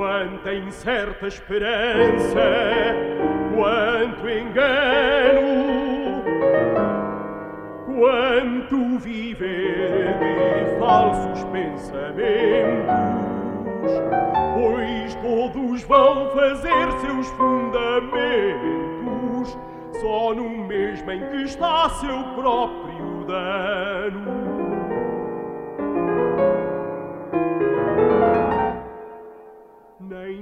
quanta incerta esperança, quanto engano, quanto viver de falsos pensamentos, pois todos vão fazer seus fundamentos só no mesmo em que está seu próprio dano.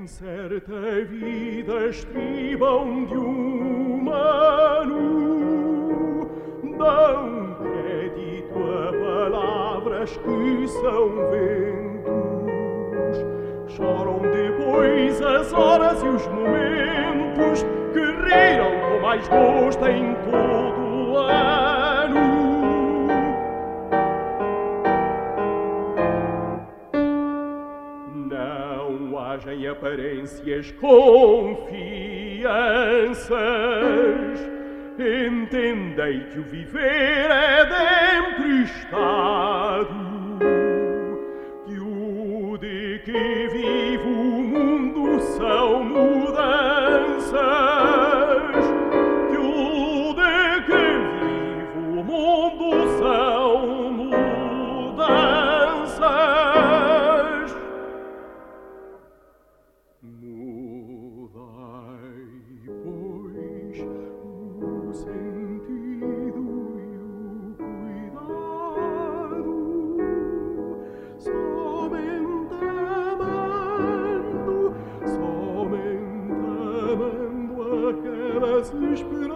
Nem certa vida estribam de humano, dão crédito a palavras que são ventos, choram depois as horas e os momentos que riram com mais gosto em todo Não agem aparências confianças, entendei que o viver é de emprestar jetzt nicht mehr